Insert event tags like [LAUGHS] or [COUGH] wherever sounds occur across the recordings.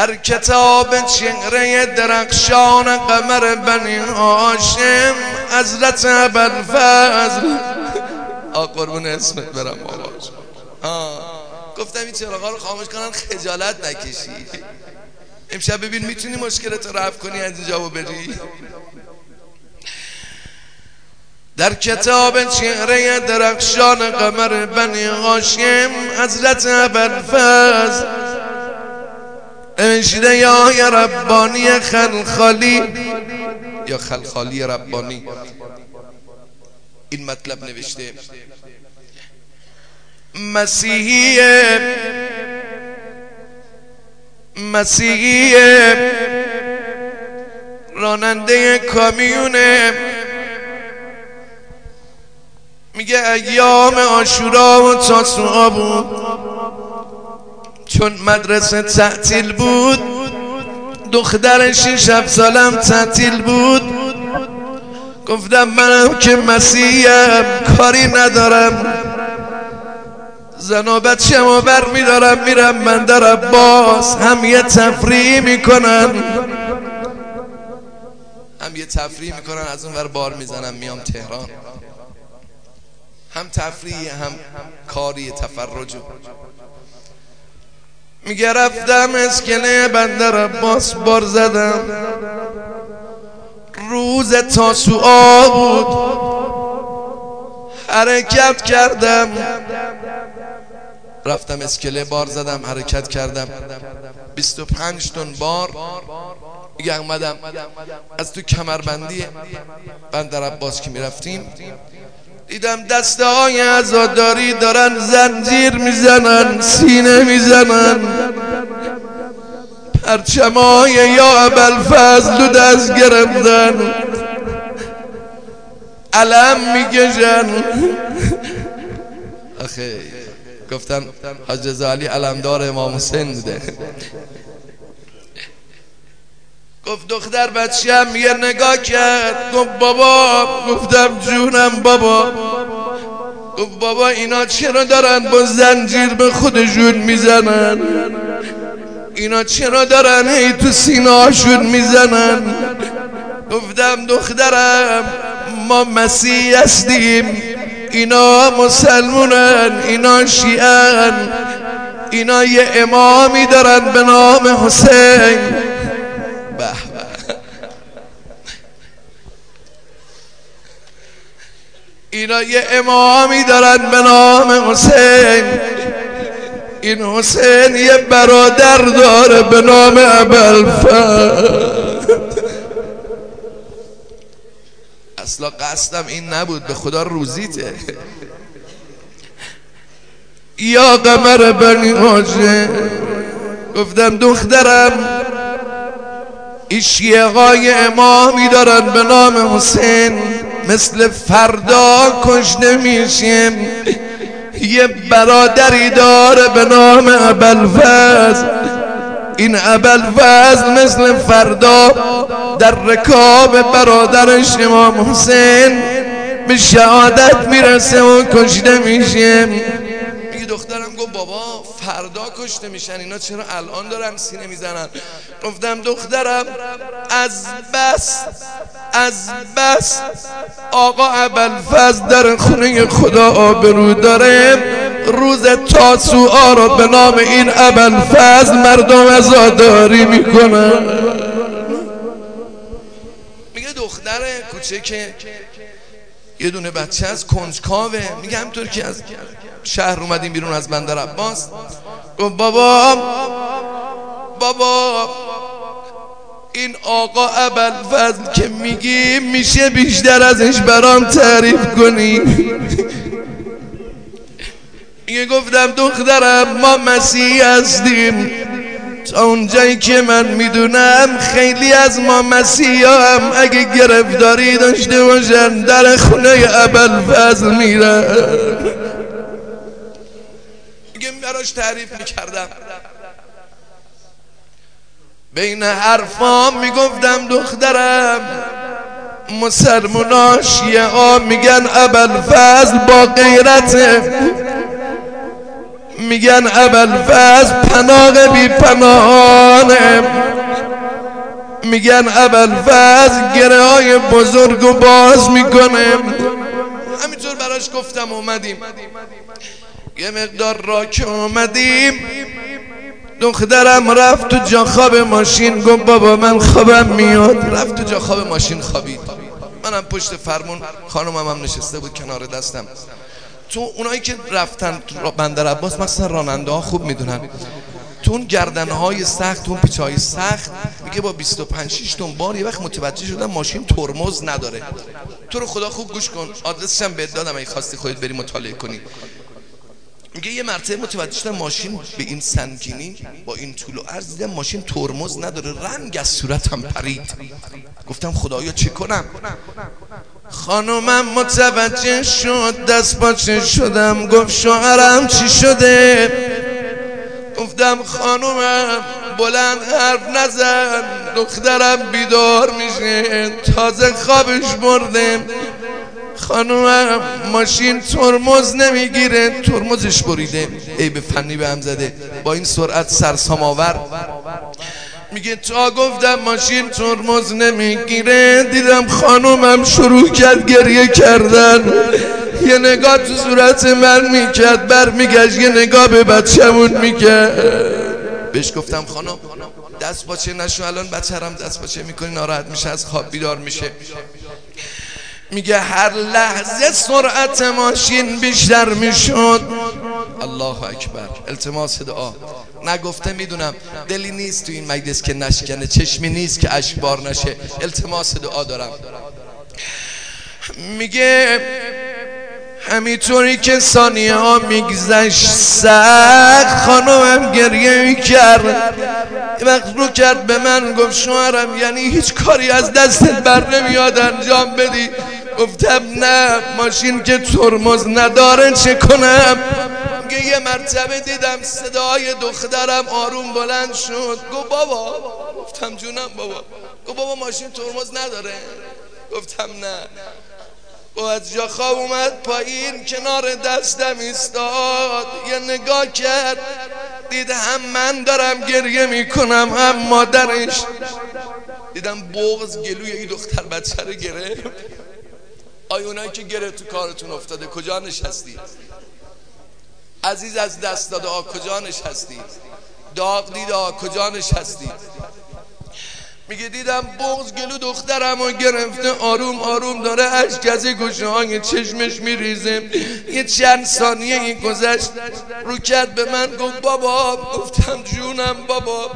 در کتاب چهره درخشان قمر بنی هاشم حضرت فضل آ قربون اسمت برم آه. گفتم این چراغا رو خاموش کنن خجالت نکشی. امشب ببین می‌تونی مشکلت رو رفع کنی از اینجا بری در کتاب چهره درخشان قمر بنی هاشم حضرت ابوالفضل نوشته یا ربانی خلخالی. یا خلخالی ربانی. این مطلب نوشته. مسیحی مسیحی راننده کامیونه. میگه ایام آشورا و تاسوعا بود. چون مدرسه تعطیل بود دختر شیش سالم تعطیل بود. گفتم منم که مسیحیم کاری ندارم. زن و بچه ما بر میدارم میرم من در عباس هم یه تفریح می‌کنن. هم یه تفریح می‌کنن از اون ور بار می‌زنم میام تهران. هم تفریح هم کاری تفرج. میگه رفتم اسکله بندر عباس بار زدم. روز تاسوعا بود. حرکت کردم. رفتم اسکله بار زدم حرکت کردم. 25 تن بار. دیگه از تو کمربندی بندر عباس که می‌رفتیم. دیدم دسته های ازاداری دارن زنجیر می‌زنن سینه می‌زنن. پرچمای یا فضل و دست گرفتن. علم میگشن آخه گفتن حاج زالی علمدار امام حسین بوده. گفت دختر بچم یه نگاه کرد. گفت بابا گفتم جونم بابا. گفت بابا اینا چرا دارن با زنجیر به خودشون می‌زنن؟ اینا چرا دارن ای تو سیناشون می‌زنن؟ گفتم دخترم ما مسیح هستیم. اینا مسلمونن اینا شیعن. اینا یه امامی دارن به نام حسین. [LAUGHS] اینا یه امامی دارن به نام حسین. این حسین یه برادر داره به نام ابوالفضل. [LAUGHS] اصلا قصدم این نبود به خدا روزیته. یا قمر بنی حاجه گفتم دخترم اشیقای امامی دارن به نام حسین. مثل فردا کشته میشیم یه برادری داره به نام ابلفز این ابل فضل مثل فردا در رکاب برادرش امام حسین. به شهادت می‌رسه و کشته میگه دخترم گفت بابا فردا کشته میشن اینا چرا الان دارن سینه می‌زنن؟ گفتم دخترم از بس از بس آقا فضل در خونه خدا آبرو داره. روز تاسوعا رو به نام این فضل مردم ازاداری می‌کنن میگه دختر کوچه که یه دونه بچه از کنجکاوه. میگه همطور که از شهر اومدیم بیرون از بندر عباس گفت بابا بابا این آقا ابل فضل که میگی میشه بیشتر ازش برام تعریف کنی؟ میگه گفتم دخترم ما مسیح هستیم. تا اونجایی که من می‌دونم خیلی از ما مسیح هم اگه گرفتاری داشته باشن در خونه ابل فضل میرن. براش تعریف می‌کردم. بین حرفام می‌گفتم دخترم مسلمونا شیعه ها میگن ابل فضل با غیرته میگن ابل فز پناه بی پناهانه. میگن ابل فز گره های بزرگ و باز می‌کنه. همینطور براش گفتم اومدیم. یه مقدار را که اومدیم دخترم رفت تو جا خواب ماشین گفت بابا من خوابم میاد. رفت تو جا خواب ماشین خوابید. منم پشت فرمون خانومم هم نشسته بود کنار دستم. تو اونایی که رفتن بندر عباس مثلا راننده ها خوب می‌دونن. تو اون گردن های سخت اون پیچ های سخت میگه با 25 6 تون بار یه وقت متوجه شدم ماشین ترمز نداره. تو رو خدا خوب گوش کن. آدرسش هم بهت دادم اگه خواستی خودت بری مطالعه کنی. میگه یه مرتبه متوجه شدم ماشین به این سنگینی با این طول و عرض دیدم ماشین ترمز نداره رنگ از صورتم پرید. گفتم خدایا چه کنم؟ خانومم متوجه شد دست باچه شدم گفت شوهرم چی شده؟ گفتم خانومم بلند حرف نزن دخترم بیدار میشه تازه خوابش بردم خانومم ماشین ترمز نمی‌گیره ترمزش بریده. ای به فنی به هم زده با این سرعت سرسام آور. میگه تا گفتم ماشین ترمز نمی‌گیره دیدم خانومم شروع کرد گریه کردن. یه نگاه تو صورت من می‌کرد بر میگشت یه نگاه به بچهمون می‌کرد. بهش گفتم خانم دست باچه نشو الان بچهرم دست باچه می‌کنی ناراحت میشه از خواب بیدار میشه. میگه هر لحظه سرعت ماشین بیشتر می‌شد. الله اکبر. التماس دعا. نگفته می‌دونم دلی نیست تو این مجلس که نشکنه چشمی نیست که اشکبار نشه. التماس دعا دارم. میگه همینطوری که ثانیه ها میگذشت سخت خانوم گریه می‌کرد. وقت رو کرد به من گفت شوهرم یعنی هیچ کاری از دستت بر نمیاد انجام بدی. گفتم نه ماشین که ترمز نداره چه کنم؟ یه مرتبه دیدم صدای دخترم آروم بلند شد. گفت بابا گفتم جونم بابا. گفت بابا ماشین ترمز نداره. گفتم نه. و از جا خواب اومد پایین کنار دستم ایستاد. یه نگاه کرد دید هم من دارم گریه می‌کنم هم مادرش. دیدم بغز گلوی این دختر بچه رو گرفت. آیا اونایی که گره تو کارتون افتاده کجا نشستی؟ عزیز از دست داده کجا نشستی؟ داغ دیده کجا نشستی؟ میگه دیدم بغز گلو دخترم و گرفته آروم آروم داره اشک از گوشه های چشمش میریزه. یه چند ثانیه این گذشت رو کرد به من گفت بابا گفتم جونم بابا.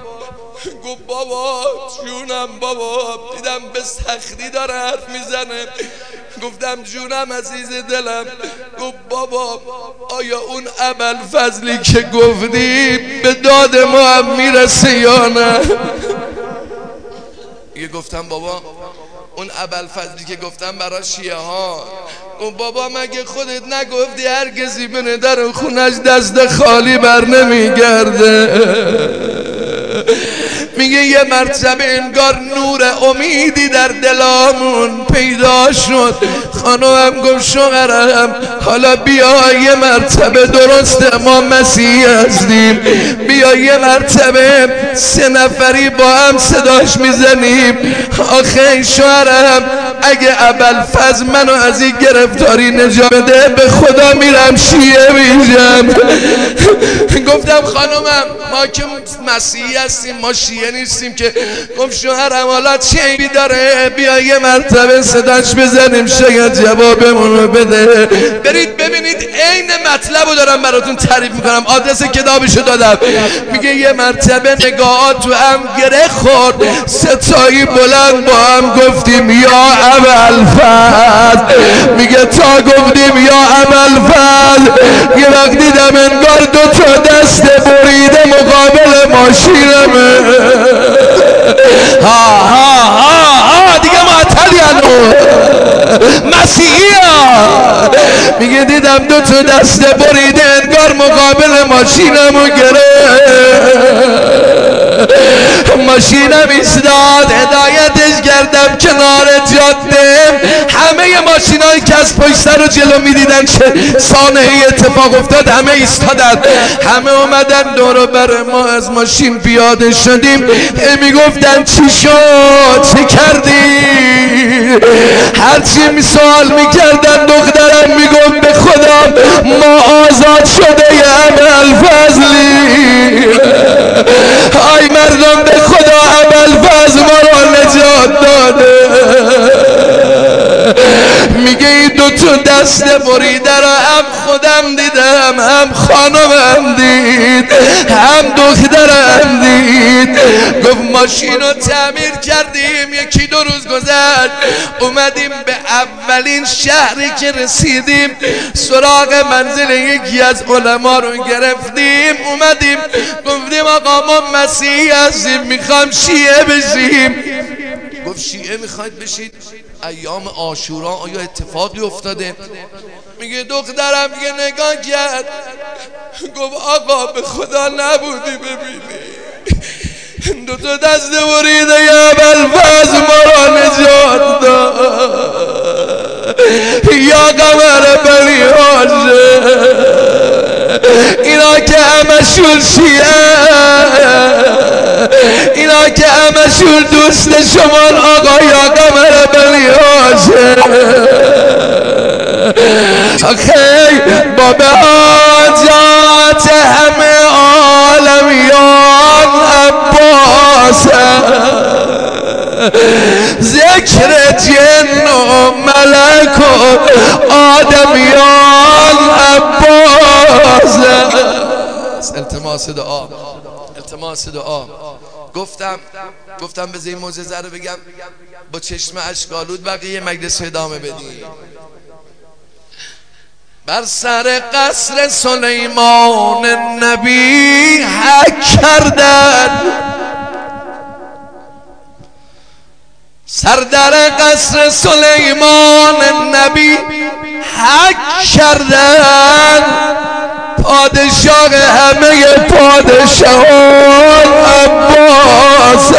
گفت بابا جونم بابا. دیدم به سختی داره حرف می‌زنه. گفتم جونم عزیز دلم. گفت بابا آیا اون عمل فضلی که گفتی به داد ما هم می‌رسه یا نه؟ یه گفتم بابا اون ابل فضلی که گفتم برا شیعه ها؟ اون بابا مگه خودت نگفتی هر کسی بنه در خونش دست خالی بر نمیگرده؟ میگه یه مرتبه انگار نور امیدی در دلامون پیدا شد. خانوم گفت شوهرم حالا بیا یه مرتبه درست ما مسیح هستیم. بیا یه مرتبه سه نفری با هم صداش می‌زنیم. آخه شوهرم اگه ابل فز منو از این گرفتاری نجات بده به خدا میرم شیعه میشم. گفتم خانومم ما که مسیحی هستیم ما شیعه نیستیم که گفت شوهرم حالا چه داره. بیا یه مرتبه صداش بزنیم شاید جوابمون رو بده. برید ببینید عین مطلب رو دارم براتون تعریف می‌کنم. آدرس کتابشو دادم. میگه یه مرتبه نگاهات تو هم گره خورد. ستایی بلند با هم گفتیم یا عمل فضل میگه تا گفتیم یا عمل فضل یه وقت دیدم انگار دو تا دست بریده مقابل الغم ها ها ها ها دي جماعة تاليانو مسيحية میگه دیدم دو تا دست بریده انگار مقابل ماشینمو گره ماشینم ایستاد هدایتش کردم کنار جاده. همه ماشینایی که از پشت سر و جلو می‌دیدن چه سانه اتفاق افتاد همه ایستادن. همه اومدن دور بر ما از ماشین پیاده شدیم. می‌گفتن چی شد؟ چه کردی؟ هرچی می سوال می‌کردن دخترم می‌گفت به خدا ما آزاد شده عمل فضلی. آی مردم به خدا عمل فضل ما را نجات داده. دو تا دست بریده را هم خودم دیدم هم خانمم دید هم دخترم دید. گفت ماشین رو تعمیر کردیم یکی دو روز گذشت. اومدیم به اولین شهری که رسیدیم. سراغ منزل یکی از علما رو گرفتیم. اومدیم گفتیم آقا ما مسیحی هستیم می‌خوام شیعه بشیم. گفت شیعه می‌خواید بشید ایام آشورا آیا اتفاقی افتاده؟ میگه دخترم میگه نگاه کرد. گفت آقا به خدا نبودی ببینی. دو تا دست بریده یا بلفز ما را نجات داد. یا قمر بلی اینا که همشون شیعه. اینا که همشون دوست شما آقا یا قمر بلی آخی با به آجات همه عالمیان عباس ذکر جن و ملک و آدمیان عباس التماس دعا. التماس دعا. گفتم گفتم به این معجزه رو بگم. با چشم اشکالود بقیه مجلس ادامه بدیم. بر سر قصر سلیمان نبی حک کردن. سردر قصر سلیمان نبی حک کردن. پادشاه همه پادشاهان عباس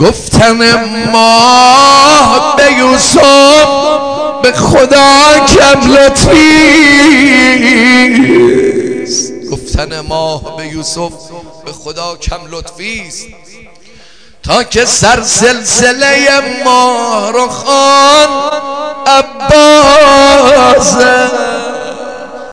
گفتن ما به یوسف به خدا کم گفتن ما به یوسف به خدا کم لطفیست تا که سر سلسله ما رو خان عباس.